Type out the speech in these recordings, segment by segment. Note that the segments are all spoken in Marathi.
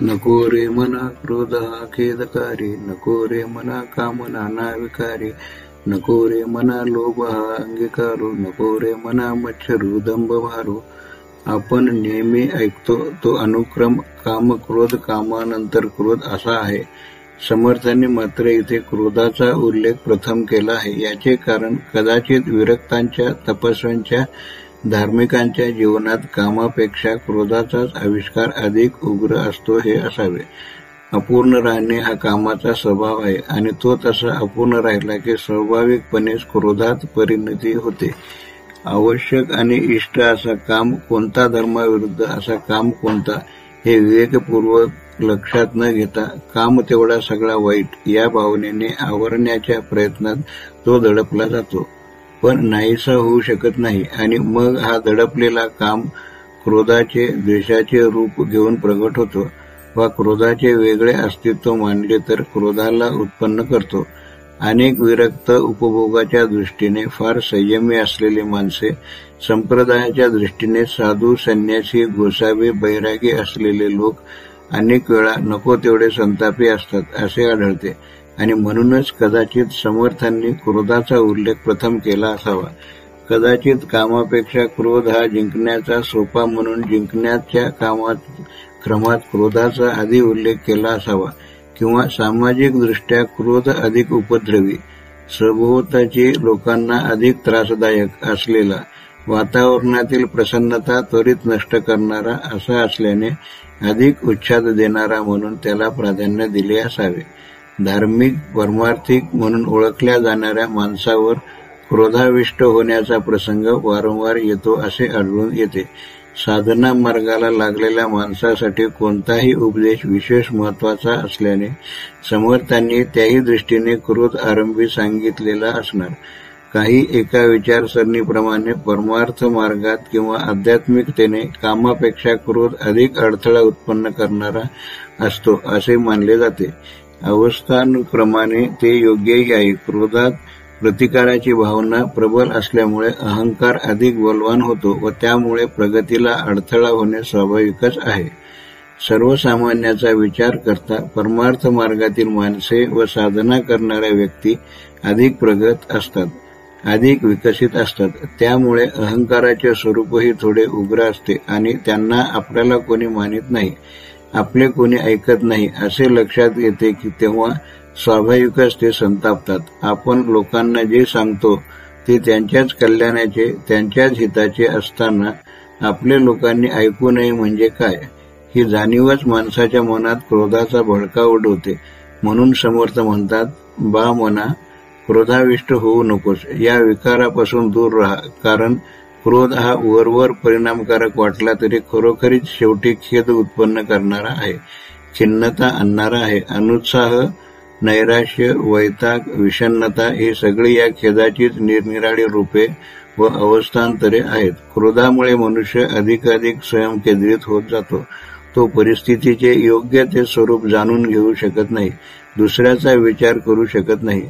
नको रे मना क्रोध हा खेदकारी नको रे मना कामना नाविकारी नको रे मना लोभ हा अंगीकारू नको रे मना मच्छरू दंभ मारू आपण नेहमी ऐकतो तो अनुक्रम काम क्रोध कामानंतर क्रोध असा आहे समर्थांनी मात्र इथे क्रोधाचा उल्लेख प्रथम केला आहे याचे कारण कदाचित विरक्तांच्या तपस्व्यांच्या धार्मिकांच्या जीवनात कामापेक्षा क्रोधाचाच आविष्कार अधिक उग्र असतो हे असावे. अपूर्ण राहणे हा कामाचा स्वभाव आहे आणि तो तसा अपूर्ण राहिला की स्वाभाविकपणेच क्रोधात परिणती होते. आवश्यक आणि इष्ट असा काम कोणता धर्माविरुद्ध असा काम कोणता हे विवेकपूर्वक लक्षात न घेता काम तेवढा सगळा वाईट या भावनेने आवरण्याच्या प्रयत्नात तो दडपला जातो. पण नाहीसा होऊ शकत नाही. आणि मग हा दडपलेला काम क्रोधाचे द्वेषाचे रूप घेऊन प्रगट होतो. वा क्रोधाचे वेगळे अस्तित्व मानले तर क्रोधाला उत्पन्न करतो. अनेक विरक्त उपभोगाच्या दृष्टीने फार संयमी असलेली माणसे संप्रदायाच्या दृष्टीने साधू संन्यासी गोसावी बैरागी असलेले लोक अनेक वेळा नको तेवढे संतापी असतात असे आढळते. आणि म्हणूनच कदाचित समर्थांनी क्रोधाचा उल्लेख प्रथम केला असावा. कदाचित कामापेक्षा क्रोध हा जिंकण्याचा सोपा म्हणून जिंकण्याच्या कामात क्रमात क्रोधाचा आधी उल्लेख केला असावा किंवा सामाजिक दृष्ट्या क्रोध अधिक उपद्रवी सभोवताची लोकांना अधिक त्रासदायक असलेला वातावरणातील प्रसन्नता त्वरित नष्ट करणारा असा असल्याने अधिक उच्छाद देणारा म्हणून त्याला प्राधान्य दिले असावे. धार्मिक परमार्थिक म्हणून ओळखल्या जाणाऱ्या माणसावर क्रोधाविष्ट होण्याचा प्रसंग वारंवार येतो असे आढळून येते. साधना मार्गाला लागलेल्या माणसासाठी कोणताही उपदेश विशेष महत्त्वाचा असल्याने समर्थांनी त्याही दृष्टीने क्रोध आरंभी सांगितलेला असणार. काही एका विचारसरणीप्रमाणे परमार्थ मार्गात किंवा आध्यात्मिकतेने कामापेक्षा क्रोध अधिक अडथळा उत्पन्न करणारा असतो असे मानले जाते. अवस्थानुक्रमाने ते योग्यही आहे. क्रोधात प्रतिकाराची भावना प्रबल असल्यामुळे अहंकार अधिक बलवान होतो व त्यामुळे प्रगतीला अडथळा होणे स्वाभाविकच आहे. सर्वसामान्याचा विचार करता परमार्थ मार्गातील माणसे व साधना करणाऱ्या व्यक्ती अधिक प्रगत असतात अधिक विकसित असतात. त्यामुळे अहंकाराचे स्वरूपही थोडे उग्र असते आणि त्यांना आपल्याला कोणी मानित नाही. आपले कोणी ऐकत नाही असे लक्षात येते की तेव्हा स्वाभाविकच ते संतापतात. आपण लोकांना जे सांगतो ते त्यांच्याच कल्याणाचे त्यांच्याच हिताचे असताना आपले लोकांनी ऐकू नये म्हणजे काय? ही जाणीवच माणसाच्या मनात क्रोधाचा भडका उडवते म्हणून समर्थ म्हणतात बा मना क्रोधाविष्ट होऊ नकोस. या विकारापासून दूर राहा. कारण क्रोध हा वरवर परिणामकारक वाटला तरी खरोखरीच शेवटी खेद उत्पन्न करणारा आहे. खिन्नता आणणारा आहे. अनुत्साह नैराश्य वैताग विषन्नता ही सगळी या खेदाचीच निरनिराळी रूपे व अवस्थांतरे आहेत. क्रोधामुळे मनुष्य अधिकाधिक स्वयंकेंद्रित होत जातो. तो परिस्थितीचे योग्य ते स्वरूप जाणून घेऊ शकत नाही. दुसऱ्याचा विचार करू शकत नाही.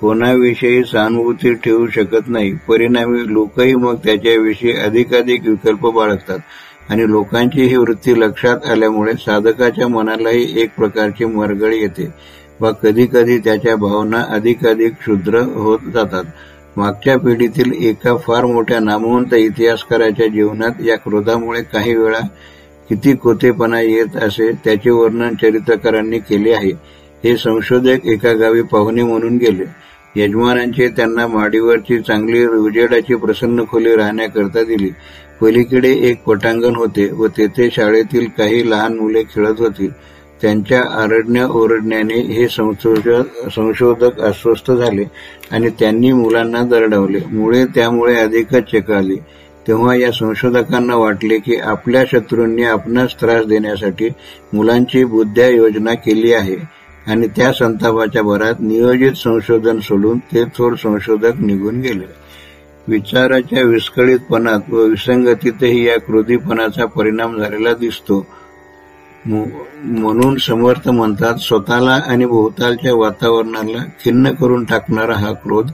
कोणाविषयी सहानुभूती ठेवू शकत नाही. परिणामी लोकही मग त्याच्याविषयी अधिकाधिक विकल्प बाळगतात. आणि लोकांची ही वृत्ती लक्षात आल्यामुळे साधकाच्या मनालाही एक प्रकारची मरगळ येते व कधी कधी त्याच्या भावना अधिकाधिक क्षुद्र होत जातात. मागच्या पिढीतील एका फार मोठ्या नामवंत इतिहासकाराच्या जीवनात या क्रोधामुळे काही वेळा किती कोतेपणा येत असे त्याचे वर्णन चरित्रकारांनी केले आहे. हे संशोधक एका गावी पाहुणे म्हणून गेले. यजमानांचे त्यांना माडीवरची चांगली उजेडाची प्रसन्न खोली राहण्याकरता दिली. पलीकडे एक पटांगण होते व तेथे शाळेतील काही लहान मुले खेळत होती. त्यांच्या आरडण्या ओरडण्याने हे संशोधक अस्वस्थ झाले आणि त्यांनी मुलांना दरडवले. मुळे त्यामुळे अधिकच चेकाळली तेव्हा या संशोधकांना वाटले की आपल्या शत्रूंनी आपणास त्रास देण्यासाठी मुलांची बुद्ध्या योजना केली आहे. आणि त्या संतापाच्या भरात नियोजित संशोधन सोडून ते थोर संशोधक निघून गेले. विचाराच्या विस्कळीतपणात व विसंगतीतही या क्रोधीपणाचा परिणाम झालेला दिसतो. म्हणून समर्थ म्हणतात स्वतःला आणि भोवतालच्या वातावरणाला खिन्न करून टाकणारा हा क्रोध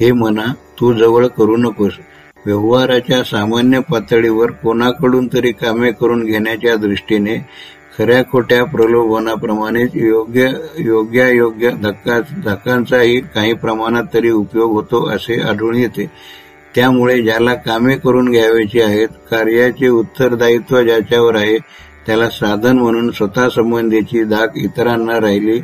हे म्हणा तू जवळ करू नकोस. व्यवहाराच्या सामान्य पातळीवर कोणाकडून तरी कामे करून घेण्याच्या दृष्टीने खऱ्या खोट्या प्रलोभनाप्रमाणेच योग्य योग्यायोग्य धक्का धक्कांचाही काही प्रमाणात तरी उपयोग होतो असे आढळून येते. त्यामुळे ज्याला कामे करून घ्यावायची आहेत कार्याचे उत्तरदायित्व ज्याच्यावर आहे त्याला साधन म्हणून स्वतः संबंधीची धाक इतरांना राहिली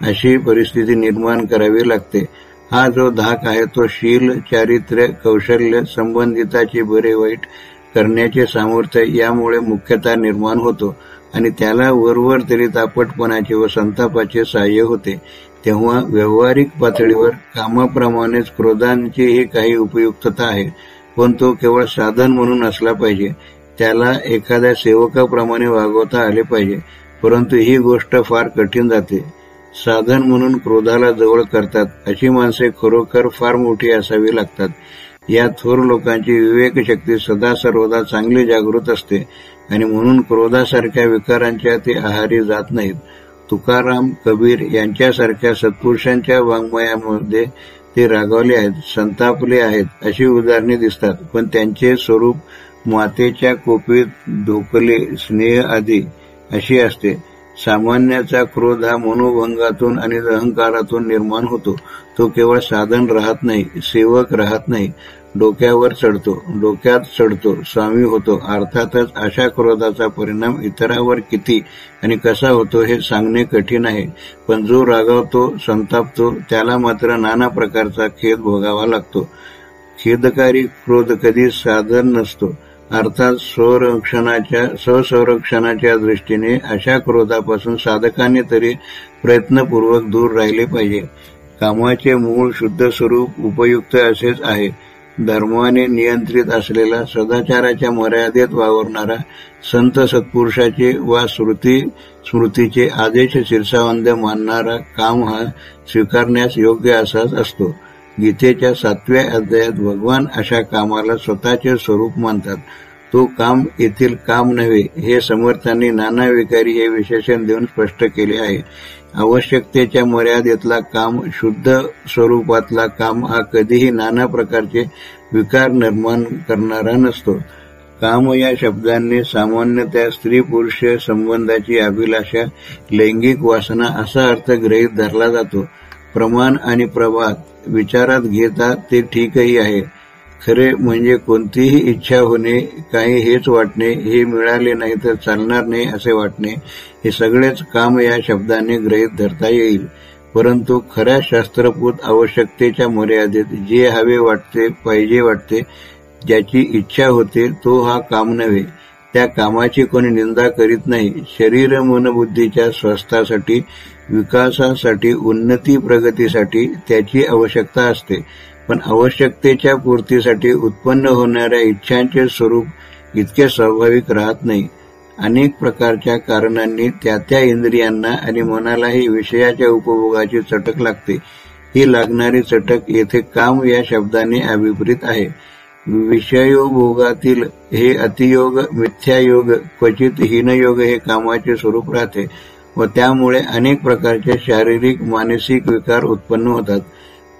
अशी परिस्थिती निर्माण करावी लागते. हा जो धाक आहे तो शील चारित्र्य कौशल्य संबंधिताचे बरे वाईट करण्याचे सामर्थ्य यामुळे मुख्यतः निर्माण होतो. आणि त्याला वरवर तरी तापटपणाचे व संतापाचे सहाय्य होते तेव्हा व्यावहारिक पातळीवर कामाप्रमाणेच क्रोधांचीही काही उपयुक्तता आहे पण तो केवळ साधन म्हणून असला पाहिजे. त्याला एखाद्या सेवकाप्रमाणे वागवता आले पाहिजे परंतु ही गोष्ट फार कठीण जाते. साधन म्हणून क्रोधाला जवळ करतात अशी माणसे खरोखर फार मोठी असावी लागतात. या थोर लोकांची विवेकशक्ती सदा सर्वदा चांगली जागृत असते आणि म्हणून क्रोधासारख्या विकारांच्या ते आहारी जात नाहीत. तुकाराम कबीर यांच्यासारख्या सत्पुरुषांच्या वाङ्मयामध्ये ते रागावले आहेत संतापले आहेत अशी उदाहरणे दिसतात. पण त्यांचे स्वरूप मातेच्या कोपीत ढोकले स्नेह आदी अशी असते. सामान्याचा क्रोध हा मनोभंगातून आणि अहंकारातून निर्माण होतो. तो केवळ साधन राहत नाही सेवक राहत नाही. डोक्यावर चढतो डोक्यात चढतो स्वामी होतो. अर्थातच अशा क्रोधाचा परिणाम इतरांवर किती आणि कसा होतो हे सांगणे कठीण आहे. पण जो रागावतो संतापतो त्याला मात्र नाना प्रकारचा खेद भोगावा लागतो. खेदकारी क्रोध कधी साधन नसतो. अर्थात स्वरक्षणाच्या स्वसंरक्षणाच्या दृष्टीने अशा क्रोधापासून साधकाने तरी प्रयत्नपूर्वक दूर राहिले पाहिजे. कामाचे मूळ शुद्ध स्वरूप उपयुक्त असेच आहे. धर्माने नियंत्रित असलेला सदाचाराच्या मर्यादेत वावरणारा संत सत्पुरुषाचे वा श्रुती स्मृतीचे आदेश शिरसावंद मानणारा काम हा स्वीकारण्यास योग्य असाच असतो. गीतेच्या सातव्या अध्यायात भगवान अशा कामाला स्वतःचे स्वरूप मानतात. तो काम येथील काम नव्हे हे समर्थांनी नाना विकारी हे विशेषण देऊन स्पष्ट केले आहे. आवश्यकतेच्या मर्यादेतला काम शुद्ध स्वरूपातला काम हा कधीही नाना प्रकारचे विकार निर्माण करणारा नसतो. काम या शब्दांनी सामान्यतः स्त्री पुरुष संबंधाची अभिलाषा लैंगिक वासना असा अर्थ गृहीत धरला जातो. प्रमाण आणि प्रभात विचारात घेता ते ठीकही आहे. खरे म्हणजे कोणतीही इच्छा होणे काही हेच वाटणे हे मिळाले नाही तर चालणार नाही असे वाटणे हे सगळेच काम या शब्दाने ग्रहित धरता येईल. परंतु खऱ्या शास्त्रपूत आवश्यकतेच्या मर्यादेत जे हवे वाटते पाहिजे वाटते ज्याची इच्छा होते तो हा काम नव्हे. त्या कामाची कोणी निंदा करीत नाही. शरीर मनबुद्धीच्या स्वस्थासाठी विकासासाठी उन्नती प्रगतीसाठी त्याची आवश्यकता असते. पण आवश्यकतेच्या पूर्तीसाठी उत्पन्न होणाऱ्या इच्छांचे स्वरूप इतके स्वाभाविक राहत नाही. अनेक प्रकारच्या कारणांनी त्या त्या इंद्रियांना आणि मनालाही विषयाच्या उपभोगाची चटक लागते. ही लागणारी चटक येथे काम या शब्दाने अभिप्रित आहे. विषयोभोगातील हे अतियोग मिथ्यायोग क्वचित हीनयोग हे कामाचे स्वरूप राहते. व त्यामुळे अनेक प्रकारचे शारीरिक मानसिक विकार उत्पन्न होतात.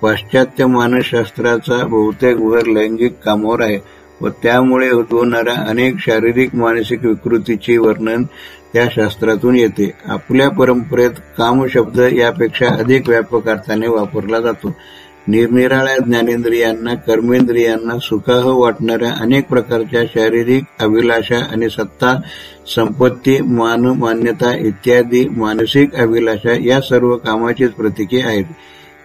पाश्चात्य मानसशास्त्राचा बहुतेक भर लैंगिक कामावर आहे व त्यामुळे उद्भवणाऱ्या अनेक शारीरिक मानसिक विकृतीचे वर्णन त्या शास्त्रातून येते. आपल्या परंपरेत काम शब्द यापेक्षा अधिक व्यापक अर्थाने वापरला जातो. निरनिराळ्या ज्ञानेंद्रियांना कर्मेंद्रियांना सुखाह वाटणाऱ्या अनेक प्रकारच्या शारीरिक अभिलाषा आणि सत्ता संपत्ती मान मान्यता इत्यादी मानसिक अभिलाषा या सर्व कामाचीच प्रतीके आहेत.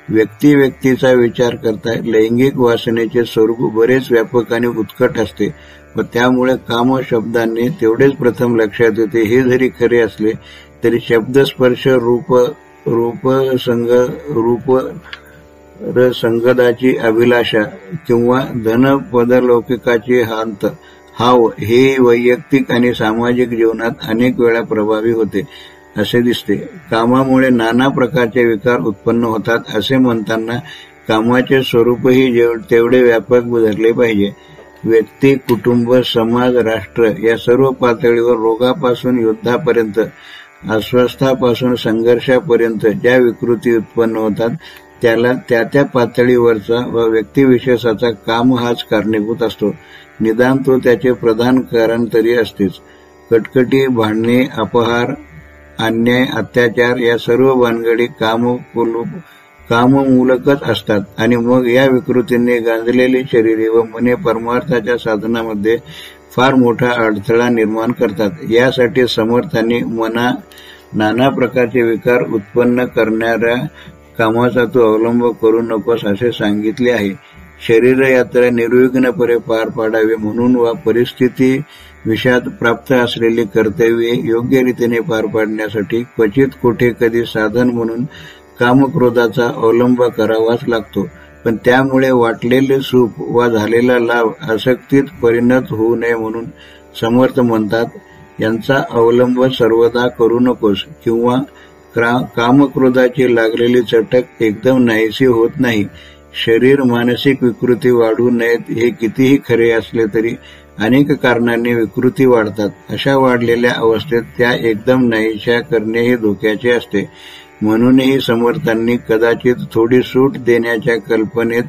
व्यक्ती व्यक्तीचा विचार करता लैंगिक वासनेचे स्वरूप बरेच व्यापक आणि उत्कट असते. व त्यामुळे काम शब्दांनी तेवढेच प्रथम लक्षात येते. हे जरी खरे असले तरी शब्दस्पर्श रूप रूप संग रूप संगदाची अभिलाषा किंवा धनपदलौकिकाची हांत. हाव हे वैयक्तिक आणि सामाजिक जीवनात अनेक वेळा प्रभावी होते असे दिसते. कामामुळे नाना प्रकारचे विकार उत्पन्न होतात असे म्हणताना कामाचे स्वरूपही तेवढे व्यापक धरले पाहिजे. व्यक्ती कुटुंब समाज राष्ट्र या सर्व पातळीवर रोगापासून युद्धापर्यंत अस्वस्थापासून संघर्षापर्यंत ज्या विकृती उत्पन्न होतात त्याला त्या त्या पातळीवरचा व व्यक्तिविशेषाचा काम हाच कारणीभूत असतो. निदान तो त्याचे प्रधान कारण तरी असतेच. कटकटी भांडणे अपहार अन्याय अत्याचार या सर्व भानगडी काम काममूलकच असतात. आणि मग या विकृतीने गांजलेली शरीरे व मने परमार्थाच्या साधनामध्ये फार मोठा अडथळा निर्माण करतात. यासाठी समर्थांनी मना नाना प्रकारचे विकार उत्पन्न करणाऱ्या कामाचा तू अवलंब करू नकोस असे सांगितले आहे. शरीरयात्रा निर्विघ्नपणे पार पाडावे म्हणून वा परिस्थिती विषयात प्राप्त असलेली कर्तव्ये योग्य रीतीने पार पाडण्यासाठी क्वचित कुठे कधी साधन म्हणून कामक्रोधाचा अवलंब करावाच लागतो. पण त्यामुळे वाटलेले सुख वा झालेला लाभ आसक्तीत परिणत होऊ नये म्हणून समर्थ म्हणतात यांचा अवलंब सर्वदा करू नकोस किंवा कामक्रोधाची लागलेली चटक एकदम नाहीशी होत नाही. शरीर मानसिक विकृती वाढू नयेत हे कितीही खरे असले तरी अनेक कारणांनी विकृती वाढतात. अशा वाढलेल्या अवस्थेत त्या एकदम नाहीशा करणे हे धोक्याचे असते. म्हणूनही समर्थांनी कदाचित थोडी सूट देण्याच्या कल्पनेत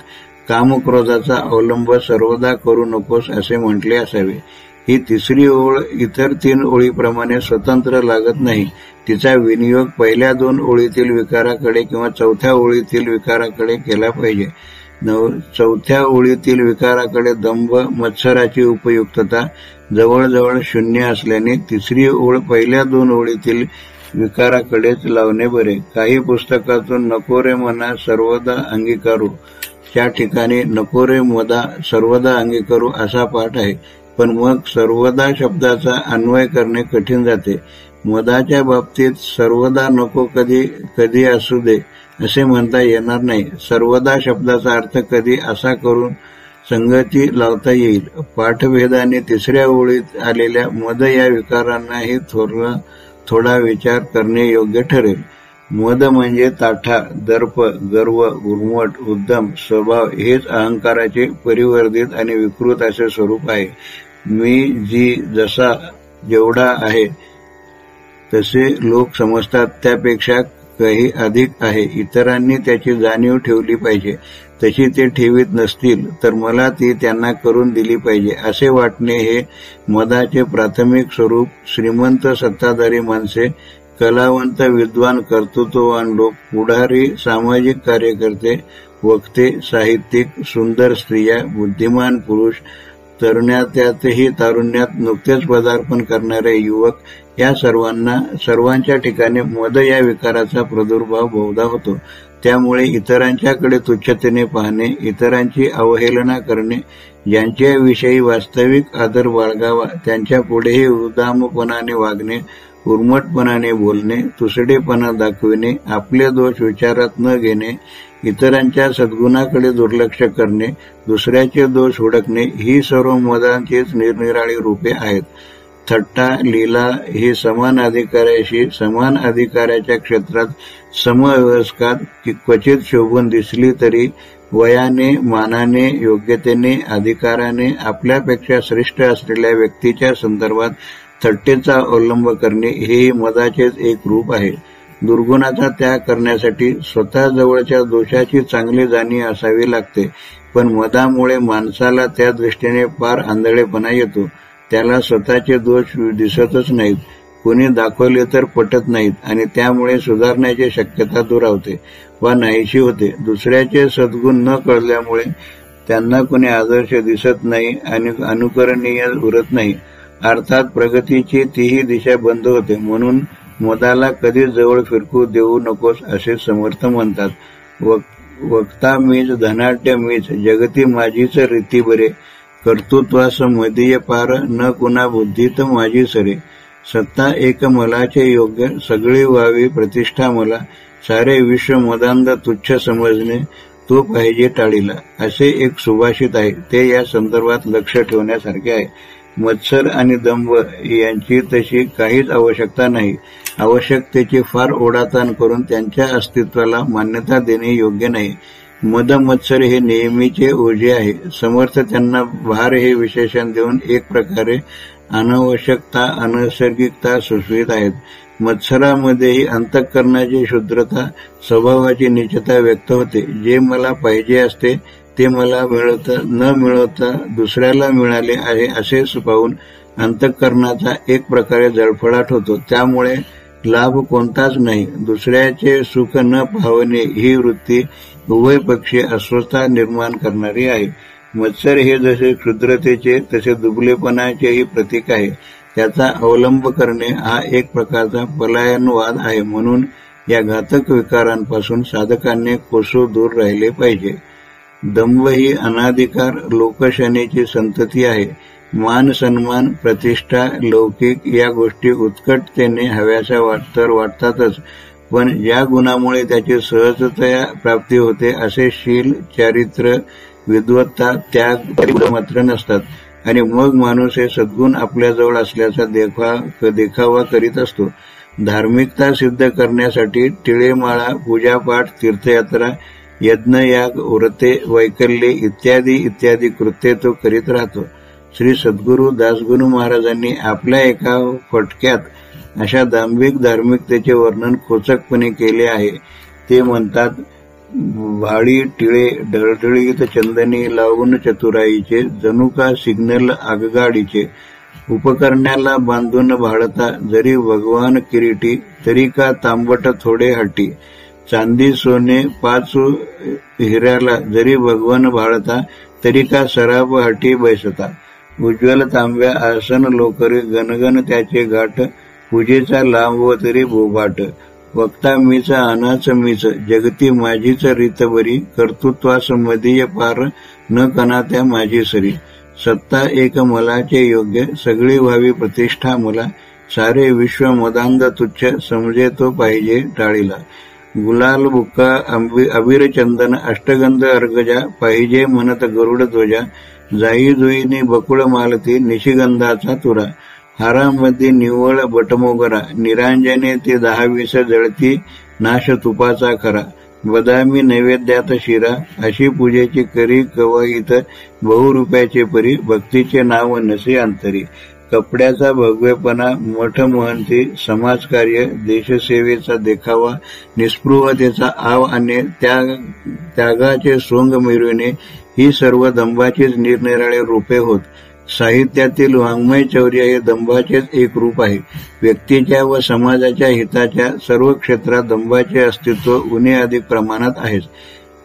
कामक्रोधाचा अवलंब सर्वदा करू नकोस असे म्हटले असावे. ही तिसरी ओळ इतर तीन ओळीप्रमाणे स्वतंत्र लागत नाही. तिचा विनियोग पहिल्या दोन ओळीतील विकाराकडे किंवा चौथ्या ओळीतील विकाराकडे केला पाहिजे. चौथ्या ओळीतील विकाराकडे दंभ मत्सराची उपयुक्तता जवळजवळ शून्य असल्याने तिसरी ओळ पहिल्या दोन ओळीतील विकाराकडेच लावणे बरे. काही पुस्तकातून नकोरे मना सर्वदा अंगीकारू. त्या ठिकाणी नकोरे मदा सर्वदा अंगीकारू असा पाठ आहे. पण मग सर्वदा शब्दाचा अन्वय करणे कठीण जाते. मदाच्या बाबतीत सर्वदा नको कधी कधी असू दे असे म्हणता येणार नाही. सर्वदा शब्दाचा अर्थ कधी असा करून संगती लावता येईल. पाठभेदाने तिसऱ्या ओळीत आलेल्या मद या विकारांनाही थोडा थोडा विचार करणे योग्य ठरेल. मद म्हणजे ताठा दर्प गर्व उर्मट उद्दम स्वभाव हेच अहंकाराचे परिवर्धित आणि विकृत असे स्वरूप आहे. मी जी जसा जेवढा आहे तसे लोक समजतात. त्यापेक्षा काही अधिक आहे. इतरांनी त्याची जाणीव ठेवली पाहिजे. तशी ते ठेवीत नसतील तर मला ती त्यांना करून दिली पाहिजे. असे वाटणे हे मदाचे प्राथमिक स्वरूप. श्रीमंत सत्ताधारी माणसे कलावंत विद्वान कर्तृत्ववान लोक पुढारी सामाजिक कार्यकर्ते वक्ते साहित्यिक सुंदर स्त्रिया बुद्धिमान पुरुष तरुण्यातही तारुण्यात नुकतेच पदार्पण करणारे युवक या सर्वांना सर्वांच्या ठिकाणी मद या विकाराचा प्रादुर्भाव बहुधा होतो. त्यामुळे इतरांच्याकडे तुच्छतेने पाहणे इतरांची अवहेलना करणे ज्यांच्याविषयी वास्तविक आदर बाळगावा त्यांच्या पुढेही उदामपणाने वागणे उर्मटपणाने बोलणे तुसडेपणा दाखविणे आपले दोष विचारात न घेणे इतरांच्या सद्गुणाकडे दुर्लक्ष करणे दुसऱ्याचे दोष हुडकणे ही सर्व मदांचीच निरनिराळी रूपे आहेत. थट्टा लीला ही समान अधिकाऱ्याशी समान अधिकाऱ्याच्या क्षेत्रात समव्यवस्थात क्वचित शोभून दिसली तरी वयाने मानाने योग्यतेने अधिकाराने आपल्यापेक्षा श्रेष्ठ असलेल्या व्यक्तीच्या संदर्भात थट्टेचा अवलंब करणे हे मदाचेच एक रूप आहे. दुर्गुणाचा त्याग करण्यासाठी स्वतः जवळच्या दोषाची चांगली जाणीव असावी लागते. पण मदामुळे माणसाला त्या दृष्टीने फार आंधळेपणा येतो. त्याला स्वतःचे दोष दिसतच नाहीत. कोणी दाखवले तर पटत नाहीत आणि त्यामुळे सुधारण्याची शक्यता दुरावते वा नाहीशी होते. दुसऱ्याचे सद्गुण न कळल्यामुळे त्यांना कोणी आदर्श दिसत नाही आणि अनुकरणीय उरत नाही. अर्थात प्रगतीची तीही दिशा बंद होते. म्हणून मदाला कधी जवळ फिरकू देऊ नकोस असे समर्थ म्हणतात. वक्ता मीच धनाट्य मीच जगती माझीच रीती बरे. कर्तृत्वास मदीय पार न कुणा बुद्धीत माझी सरे. सत्ता एक मलाचे योग्य सगळी व्हावी प्रतिष्ठा मला. सारे विश्व मदांध तुच्छ समजणे तो पाहिजे टाळीला. असे एक सुभाषित आहे. ते या संदर्भात लक्ष ठेवण्यासारखे आहे. मत्सर आणि दंभ यांची तशी काहीच आवश्यकता नाही. आवश्यकतेची फार ओढाताण करून त्यांच्या अस्तित्वाला मान्यता देणे योग्य नाही. मद मत्सर हे नेहमीचे ओझे आहे. समर्थ त्यांना भार हे विशेषण देऊन एक प्रकारे अनावश्यकता अनैसर्गिकता सुचवित आहेत. मत्सरामध्येही अंतःकरणाची शुद्रता स्वभावाची निचता व्यक्त होते. जे मला पाहिजे असते ते मला मिळत न मिळवता दुसऱ्याला मिळाले आहे असे पाहून अंतःकरणाचा एक प्रकारे जळफळाट होतो. त्यामुळे लाभ कोणताच नाही. दुसऱ्याचे सुख न पाहणे ही वृत्ती उभय पक्षी अस्वस्थता निर्माण करणारी आहे. मत्सर हे जसे क्षुद्रतेचे तसे दुबलेपणाचेही प्रतीक आहे. त्याचा अवलंब करणे हा एक प्रकारचा पलायनवाद आहे. म्हणून या घातक विकारांपासून साधकांनी कोसो दूर राहिले पाहिजे. दंभ ही अनाधिकार लोकशाहीची संतती आहे. मान सन्मान प्रतिष्ठा लौकिक या गोष्टी उत्कटतेने हव्याशा तर वाटतातच. पण ज्या गुणामुळे त्याची सहजतया प्राप्ती होते असे शील चारित्र्य विद्वत्ता त्याग मात्र नसतात. आणि मग माणूस हे सद्गुण आपल्याजवळ असल्याचा देखा देखावा करीत असतो. धार्मिकता सिद्ध करण्यासाठी टिळेमाळा पूजापाठ तीर्थयात्रा यज्ञयाग व्रते वैकल्ये इत्यादी इत्यादी कृत्ये तो करीत राहतो. श्री सद्गुरू दासगुरु महाराजांनी आपल्या एका फटक्यात अशा दांभिक धार्मिकतेचे वर्णन खोचकपणे केले आहे. ते म्हणतात वाळी टिळे ढळढळीत चंदनी लावून चतुराईचे जनुका सिग्नल आगगाडीचे उपकरण्याला बांधून भाळता जरी भगवान किरीटी तरी का तांबट थोडे हटी चांदी सोने पाच हिऱ्याला जरी भगवान भाळता तरी का सराब हटी बैसता? उज्ज्वल तांब्या आसन लोकरी गणगण त्याचे गाठ पूजेचा लांब तरी बोबाट वक्ता मीच अनाच मीच जगती माझीच रितबरी कर्तृत्वास मदीय पार न कना त्या माझी सरी. सत्ता एक मलाचे योग्य सगळी व्हावी प्रतिष्ठा मला. सारे विश्व मदांध तुच्छ समजे तो पाहिजे टाळीला. गुलाल बुक्का अबीर अष्टगंध अर्गजा पाहिजे म्हणत गरुड ध्वजा जाई जुईनी बकुळ मालती निशिगंधाचा तुरा हारामध्ये निव्वळ बटमोगरा निरांजने ते दहावीस जळती नाश तुपाचा खरा बदामी नैवेद्यात शिरा अशी पूजेची करी कवायत बहु रुपयाचे परी भक्तीचे नाव नसे अंतरी कपड्याचा भव्यपणा मठ महंती समाजकार्य देशसेवेचा देखावा निस्पृहतेचा आव आणि त्यागाचे सोंग मिरविणे ही सर्व दंभाचीच निरनिराळे रूपे होत. साहित्यातील वाङ्मय चौर्य हे दंभाचेच एक रूप आहे. व्यक्तीच्या व समाजाच्या हिताच्या सर्व क्षेत्रात दंभाचे अस्तित्व उणे अधिक प्रमाणात आहेच.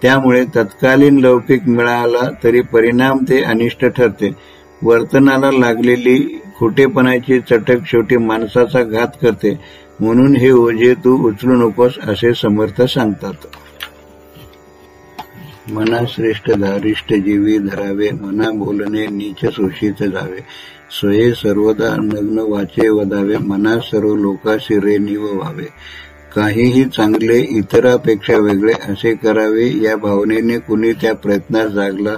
त्यामुळे तत्कालीन लौकिक मिळाला तरी परिणाम ते अनिष्ट ठरते. वर्तनाला लागलेली खोटेपणाची चटक शेवटी माणसाचा घात करते. म्हणून हे ओझे तू उचलू नकोस असे समर्थ सांगतात. मना श्रेष्ठ धारिष्ट जीवी धरावे मना बोलणे नीच शोषित जावे. स्वये सर्वदा नग्न वाचे वदावे मना सर्व लोकाशी रे निव व्हावे. काहीही चांगले इतरापेक्षा वेगळे असे करावे या भावनेने कुणी त्या प्रयत्नात जागला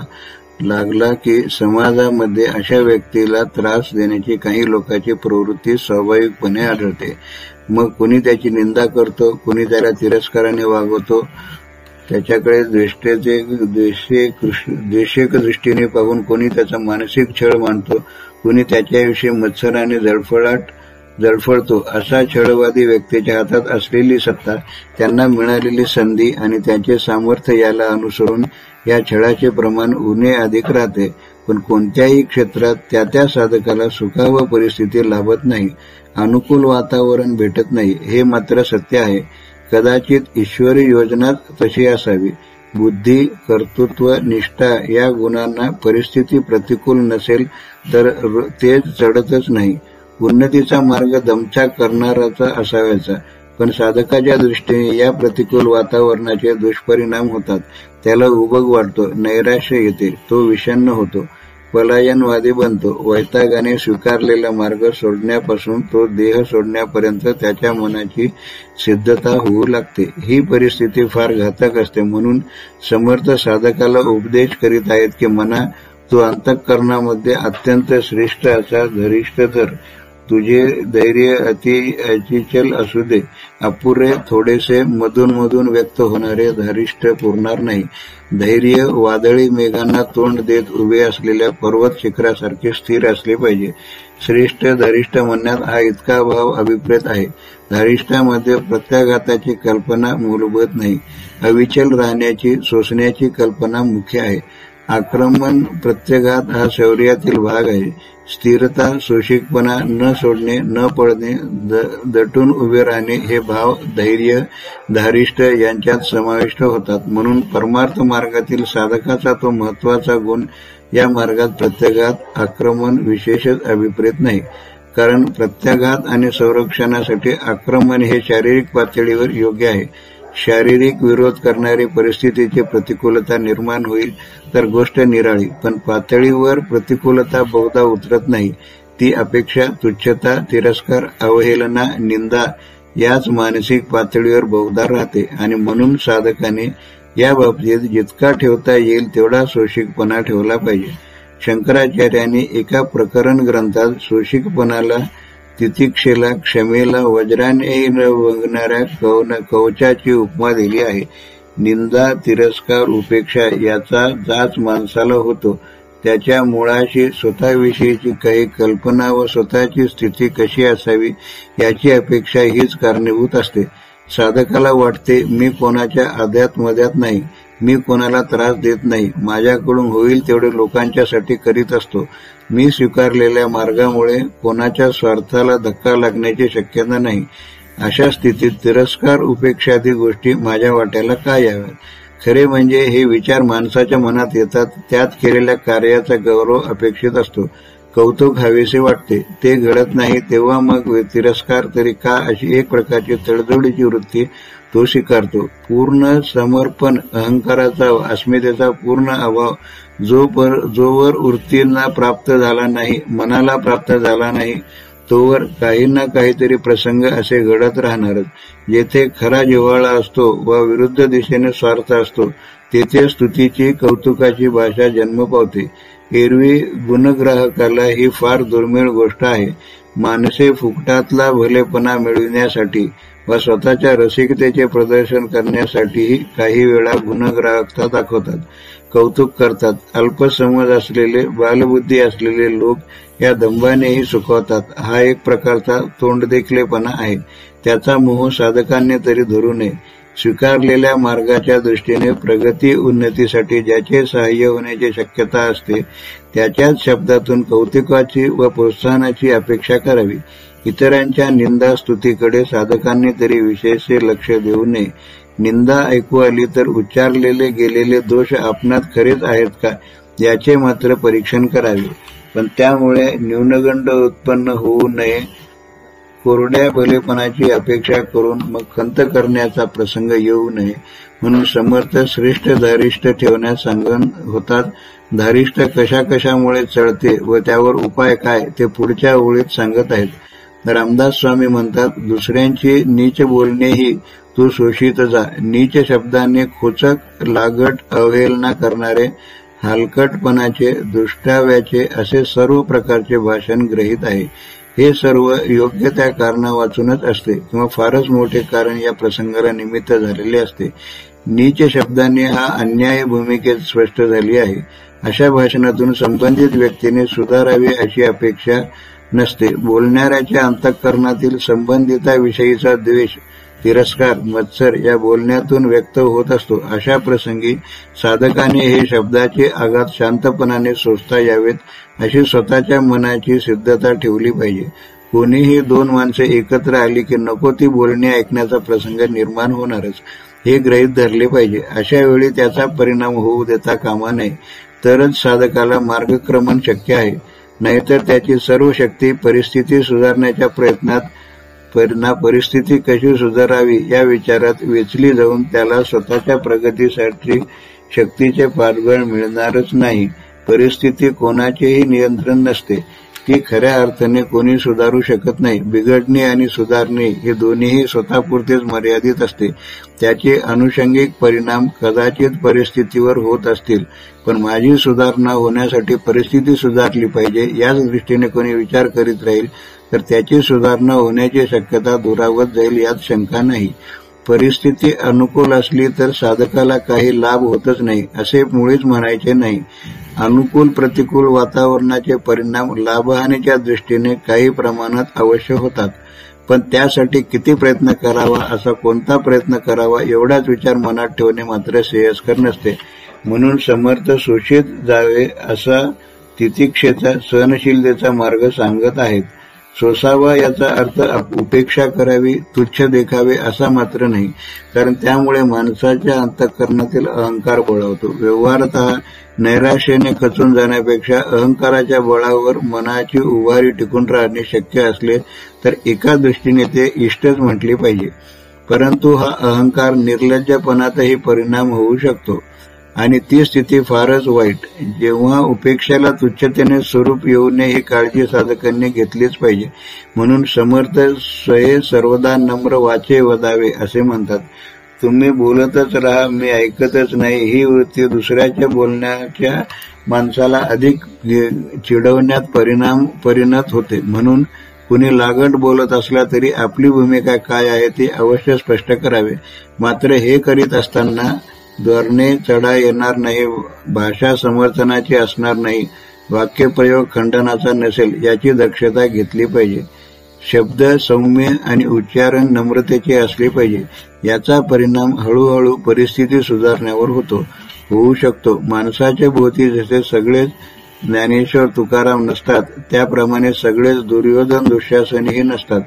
लागला की समाजामध्ये अशा व्यक्तीला त्रास देण्याची काही लोकांची प्रवृत्ती स्वाभाविकपणे आढळते. मग कुणी त्याची निंदा करतो कुणी त्याला तिरस्काराने वागवतो? त्याच्याकडे द्वेष्टेचे द्वेषक दृष्टीने पाहून कोणी त्याचा मानसिक छळ मानतो? कुणी त्याच्याविषयी मत्सराने जळफळाट जळफळतो. असा छळवादी व्यक्तीच्या हातात असलेली सत्ता त्यांना मिळालेली संधी आणि त्यांचे सामर्थ्य याला अनुसरून या छळाचे प्रमाण उणे अधिक राहते. पण कोणत्याही क्षेत्रात त्या त्या साधकाला सुखाव परिस्थिती लाभत नाही. अनुकूल वातावरण भेटत नाही. हे मात्र सत्य आहे. कदाचित ईश्वरी योजना तशी असावी. बुद्धी कर्तृत्व निष्ठा या गुणांना परिस्थिती प्रतिकूल नसेल तर ते चढतच नाही. उन्नतीचा मार्ग दमछाक करणाराचा असाव्याचा. पण साधकाच्या दृष्टीने या प्रतिकूल वातावरणाचे दुष्परिणाम होतात. त्याला उबग वाटतो नैराश्य येते तो विषण्ण होतो. पलायनवादी बनतो. वैतागाने स्वीकारलेला मार्ग सोडण्यापासून तो देह सोडण्यापर्यंत त्याच्या मनाची सिद्धता होऊ लागते. ही परिस्थिती फार घातक असते. म्हणून समर्थ साधकाला उपदेश करीत आहेत की मना तू अंतःकरणामध्ये अत्यंत श्रेष्ठ असा धरिष्ठ धर. तुझे धैर्य अति अचिचल असू दे. अपुरे थोडेसे मधून मधून व्यक्त होणारे धारिष्ट पुरणार नाही. धैर्य वादळी मेघांना तोंड देत उभे असलेल्या पर्वत शिखरासारखे स्थिर असले पाहिजे. श्रेष्ठ धरिष्ठ म्हणण्यात हा इतका भाव अभिप्रेत आहे. धारिष्ठामध्ये प्रत्याघाताची कल्पना मूलभूत नाही. अविचल राहण्याची सोसण्याची कल्पना मुख्य आहे. आक्रमण प्रत्येकात हा शौर्यातील भाग आहे. स्थिरता सुशिकपणा न सोडणे न पडणे दटून उभे राहणे हे भाव धैर्य धारिष्ट यांच्यात समाविष्ट होतात. म्हणून परमार्थ मार्गातील साधकाचा तो महत्त्वाचा गुण या मार्गात प्रत्येकात आक्रमण विशेषच अभिप्रेत नाही. कारण प्रत्याघात आणि संरक्षणासाठी आक्रमण हे शारीरिक पातळीवर योग्य आहे. शारीरिक विरोध करणारी परिस्थितीची प्रतिकूलता निर्माण होईल तर गोष्ट निराळी पण पातळीवर प्रतिकूलता बहुधा उतरत नाही. ती अपेक्षा तुच्छता तिरस्कार अवहेलना निंदा याच मानसिक पातळीवर बहुधा राहते आणि म्हणून साधकाने या बाबतीत जितका ठेवता येईल तेवढा सोशिकपणा ठेवला पाहिजे. शंकराचार्यांनी एका प्रकरण ग्रंथात सोशिकपणाला तितिक्षेला क्षमेला वज्राने न बघणाऱ्या कवन कवचाची उपमा दिली आहे. निंदा तिरस्कार उपेक्षा याचा जाच माणसाला होतो. त्याच्या मुळाशी स्वतःविषयीची काही कल्पना व स्वतःची स्थिती कशी असावी याची अपेक्षा हीच कारणीभूत असते. साधकाला वाटते मी कोणाच्या अध्यात्मध्यात नाही. मी कोणाला त्रास देत नाही. माझ्याकडून होईल तेवढे लोकांच्यासाठी करीत असतो. मी स्वीकारलेल्या मार्गामुळे कोणाच्या स्वार्थाला धक्का लागण्याची शक्यता नाही. अशा स्थितीत तिरस्कार उपेक्षादी गोष्टी माझ्या वाट्याला का याव्यात? खरे म्हणजे हे विचार माणसाच्या मनात येतात त्यात केलेल्या कार्याचा गौरव अपेक्षित असतो. कौतुक हवेसे वाटते. ते घडत नाही तेव्हा मग तिरस्कार तरी का? अशी एक प्रकारची तडजोडीची वृत्ती तो स्वीकारतो पूर्ण समर्पण अहंकाराचा अस्मितेचा पूर्ण अभाव जो पर जोवर वृत्तींना प्राप्त झाला नाही मनाला प्राप्त झाला नाही तोवर काही ना काहीतरी प्रसंग असे घडत राहणारच. जेथे खरा जिव्हाळा असतो व विरुद्ध दिशेने स्वार्थ असतो तेथे स्तुतीची कौतुकाची भाषा जन्म पावते. एरवी गुणग्राहकाला ही फार दुर्मिळ गोष्ट आहे. माणसे फुकटातला भलेपणा मिळविण्यासाठी व स्वतःच्या रसिकतेचे प्रदर्शन करण्यासाठीही काही वेळा गुणग्राहकता दाखवतात कौतुक करतात. अल्पसमज असलेले बालबुद्धी असलेले लोक या दंबानेही सुखवतात. हा एक प्रकारचा तोंडदेखलेपणा आहे. त्याचा मोह साधकांनी तरी धरू नये. स्वीकारलेल्या मार्गाच्या दृष्टीने प्रगती उन्नतीसाठी ज्याचे सहाय्य होण्याची शक्यता असते त्याच्याच शब्दातून कौतुकाची व प्रोत्साहनाची अपेक्षा करावी. इतरांच्या निंदा स्तुतीकडे साधकांनी तरी विशेष लक्ष देऊ नये. निंदा ऐकू आली तर उच्चारलेले गेलेले दोष आपणात खरेच आहेत का? याचे मात्र परीक्षण करावे. पण त्यामुळे न्यूनगंड उत्पन्न होऊ नये. कोरड्या भलेपणाची अपेक्षा करून मग खंत करण्याचा प्रसंग येऊ नये. म्हणून समर्थ श्रेष्ठ धारिष्ट ठेवण्यास सांगण होतात. धारिष्ट कशा कशामुळे चढते व त्यावर उपाय काय ते पुढच्या ओळीत सांगत आहेत. रामदास स्वामी म्हणतात दुसऱ्यांची नीच बोलणेही तू शोषित जा. नीच शब्दाने खोचक लागट अवहेलना करणारे हलकटपणाचे दुष्टाव्याचे असे सर्व प्रकारचे भाषण ग्रहित आहे. हे सर्व योग्य त्या कारणा वाचूनच असते किंवा फारच मोठे कारण या प्रसंगाला निमित्त झालेले असते. नीच शब्दाने हा अन्याय भूमिकेत स्पष्ट झाली आहे. अशा भाषणातून संबंधित व्यक्तीने सुधारावी अशी अपेक्षा नसते. बोलणाऱ्याच्या अंतःकरणातील संबंधिताविषयीचा द्वेष तिरस्कार मत्सर या बोलण्यातून व्यक्त होत असतो. अशा प्रसंगी साधकाने हे शब्दाचे आघात शांतपणाने सोसता यावेत अशी स्वतःच्या मनाची सिद्धता ठेवली पाहिजे. कोणीही दोन माणसे एकत्र आली की नको ती बोलणी ऐकण्याचा प्रसंग निर्माण होणारच. हे ग्रहित धरले पाहिजे. अशा वेळी त्याचा परिणाम होऊ देता कामा नये. तरच साधकाला मार्गक्रमण शक्य आहे. नाहीतर त्याची सर्व शक्ती परिस्थिती सुधारण्याच्या प्रयत्नात परिणाम परिस्थिती कशी सुधारावी या विचारात वेचली जाऊन त्याला स्वतःच्या प्रगतीसाठी शक्तीचे पाठबळ मिळणारच नाही. परिस्थिती कोणाचेही नियंत्रण नसते. ती खऱ्या अर्थाने कोणी सुधारू शकत नाही. बिघडणे आणि सुधारणे हे दोन्हीही स्वतःपुरतेच मर्यादित असते. त्याचे अनुषंगिक परिणाम कदाचित परिस्थितीवर होत असतील. पण माझी सुधारणा होण्यासाठी परिस्थिती सुधारली पाहिजे याच दृष्टीने कोणी विचार करीत राहील तर त्याची सुधारणा होण्याची शक्यता दुरावत जाईल यात शंका नाही. परिस्थिती अनुकूल असली तर साधकाला काही लाभ होतच नाही असे मुळीच म्हणायचे नाही. अनुकूल प्रतिकूल वातावरणाचे परिणाम लाभहानीच्या दृष्टीने काही प्रमाणात अवश्य होतात. पण त्यासाठी किती प्रयत्न करावा असा कोणता प्रयत्न करावा एवढाच विचार मनात ठेवणे मात्र श्रेयस्कर नसते. म्हणून समर्थ शोषित जावे असा तितिक्षेचा सहनशीलतेचा मार्ग सांगत आहेत. सोसावा याचा अर्थ उपेक्षा करावी तुच्छ देखावे असा मात्र नाही. कारण त्यामुळे माणसाच्या अंतःकरणातील अहंकार बळावतो व्यवहारत नैराश्याने खचून जाण्यापेक्षा अहंकाराच्या बळावर मनाची उभारी टिकून राहणे शक्य असले तर एका दृष्टीने ते इष्टच म्हटले पाहिजे. परंतु हा अहंकार निर्लज्जपणातही परिणाम होऊ शकतो. आणि ती स्थिती फारच वाईट. जेव्हा उपेक्षाला तुच्छतेने स्वरूप येऊ नये ही काळजी साधकांनी घेतलीच पाहिजे. म्हणून समर्थ स्वये सर्वदा नम्र वाचे वदावे असे म्हणतात. तुम्ही बोलतच राहा मी ऐकतच नाही. ही वृत्ती दुसऱ्याच्या बोलण्याच्या माणसाला अधिक चिडवण्यात परिणाम परिणत होते. म्हणून कुणी लागट बोलत असला तरी आपली भूमिका काय आहे ती अवश्य स्पष्ट करावे. मात्र हे करीत असताना धोरणे चढा येणार नाही भाषा समर्थनाची असणार नाही वाक्यप्रयोग खंडनाचा नसेल याची दक्षता घेतली पाहिजे. शब्द सौम्य आणि उच्चारण नम्रतेचे असले पाहिजे. याचा परिणाम हळूहळू परिस्थिती सुधारण्यावर होतो. होऊ शकतो. माणसाच्या भोवती जसे सगळेच ज्ञानेश्वर तुकाराम नसतात त्याप्रमाणे सगळेच दुर्योधन दुःशासनही नसतात.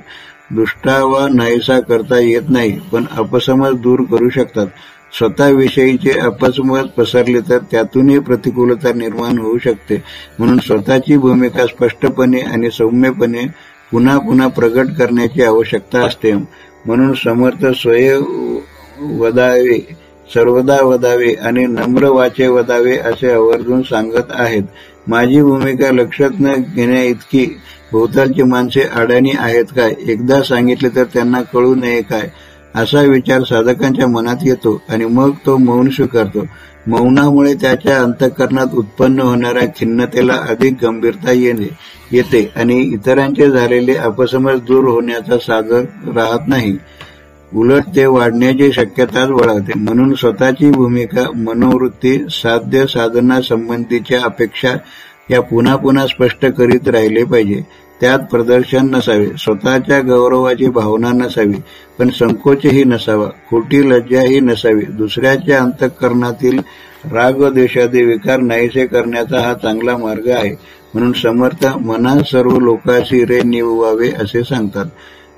दुष्टावा नाहीसा करता येत नाही पण अपसमज दूर करू शकतात. स्वतःविषयीचे अपसमज पसरले तर त्यातूनही प्रतिकूलता निर्माण होऊ शकते. म्हणून स्वतःची भूमिका स्पष्टपणे आणि सौम्यपणे पुन्हा पुन्हा प्रगट करण्याची आवश्यकता असते. म्हणून समर्थ स्वय वदावे सर्वदा वदावे आणि नम्र वाचे वदावे असे आवर्जून सांगत आहेत. माझी भूमिका लक्षात न घेण्या इतकी भोवतालची माणसे अडाणी आहेत काय? एकदा सांगितले तर त्यांना कळू नये काय? असा विचार साधकांच्या मनात येतो आणि मग तो मौन स्वीकारतो. मौनामुळे त्याच्या अंतकरणात उत्पन्न होणाऱ्या खिन्नतेला अधिक गंभीरता येणे येते आणि इतरांचे झालेले अपसमज दूर होण्याचा साधक राहत नाही. उलट ते वाढण्याची शक्यताच वळवते. म्हणून स्वतःची भूमिका मनोवृत्ती साध्य साधना संबंधीच्या अपेक्षा या पुन्हा पुन्हा स्पष्ट करीत राहिले पाहिजे. त्यात प्रदर्शन नसावे स्वतःच्या गौरवाची भावना नसावी पण संकोचही नसावा खोटी लज्जाही नसावी. दुसऱ्याच्या अंतःकरणातील राग देशादी विकार नाहीसे करण्याचा हा चांगला मार्ग आहे. म्हणून समर्थ मना सर्व लोकांशी रे निववावे असे सांगतात.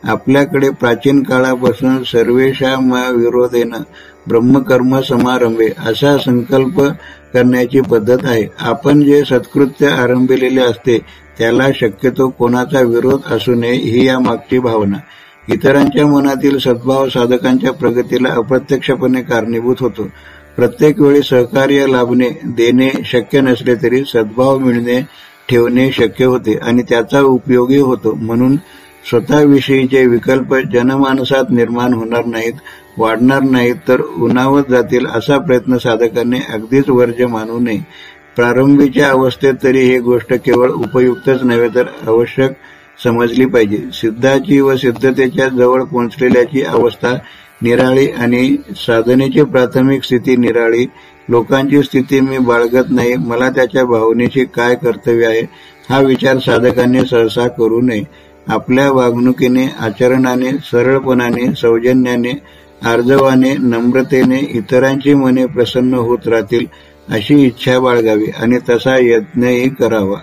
आपल्याकडे प्राचीन काळापासून सर्वेशा विरोधेनं ब्रह्मकर्म समारंभे असा संकल्प करण्याची पद्धत आहे. आपण जे सत्कृत्य आरंभिलेले असते त्याला शक्यतो कोणाचा विरोध असू नये ही या मागची भावना. इतरांच्या मनातील सद्भाव साधकांच्या प्रगतीला अप्रत्यक्षपणे कारणीभूत होतो. प्रत्येक वेळी सहकार्य लाभणे देणे शक्य नसले तरी सद्भाव मिळणे ठेवणे शक्य होते आणि त्याचा उपयोगही होतो. म्हणून स्वतःविषयीचे विकल्प जनमानसात निर्माण होणार नाहीत वाढणार नाहीत तर उन्हावत जातील असा प्रयत्न साधकांनी अगदीच वर्ज मानू नये. प्रारंभीच्या अवस्थेत तरी ही गोष्ट केवळ उपयुक्तच नव्हे तर आवश्यक समजली पाहिजे. सिद्धाची व सिद्धतेच्या जवळ पोहोचलेल्याची अवस्था निराळी आणि साधनेची प्राथमिक स्थिती निराळी. लोकांची स्थिती मी बाळगत नाही. मला त्याच्या भावनेची काय कर्तव्य आहे हा विचार साधकांनी सहसा करू नये. आपल्या वागणुकीने आचरणाने सरळपणाने सौजन्याने आर्जवाने नम्रतेने इतरांची मने प्रसन्न होत राहतील. अशी इच्छा बाळगावी आणि तसा यज्ञही करावा.